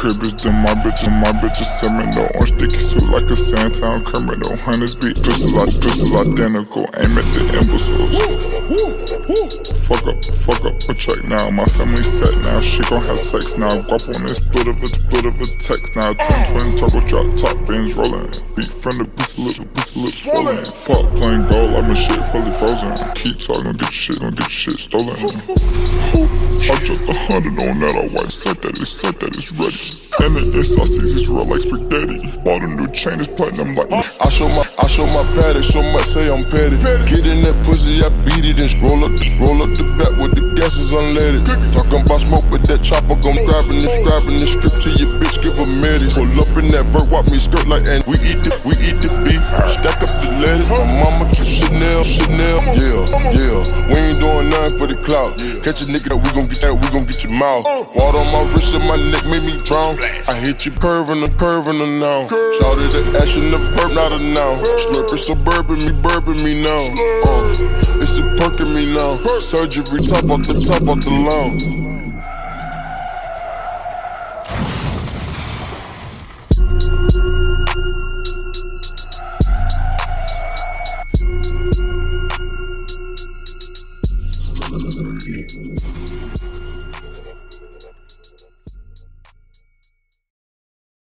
Crib is them, my bitch, and my bitch is no Orange sticky suit like a Sandtown criminal. Hunters beat pistols, pistols identical. Aim at the imbeciles. Fuck up, fuck up, a check now. My family set now. She gon' have sex now. Guap on this split of a split of a text now. Twin twin turbo drop top bins rolling. Beat from the pistol lip, pistol lip swollen. Fuck playing gold, I'm a shit fully frozen. Keep talking, get your shit, gon' get your shit stolen. I dropped a hundred on that, I white set that, it's set that, it's ready. And sausages is raw like spaghetti. Bought a new chain, it's platinum like. I show my, I show my patty, so much say I'm petty. Get in that pussy, I beat it and roll up, roll up the back with the gas is unleaded. Talking about smoke, but that chopper gon' scribing and scribing the script to your bitch, give a minute. Pull up in that vert, walk me skirt like, and we eat the, we eat the beef. Stack up the lettuce, to Chanel, Chanel. Yeah, yeah, we ain't doing nothing for the clout. Catch a nigga, we gon' get that, we gon' get your mouth. Water on my wrist and my neck made me drown. I hit you pervin' the pervin' the now. Shouted the ash in the burp, not a now. Slurping so burping me, burping me now. Uh, it's a perk in me now. Surgery top off the top off the lung. Thank Música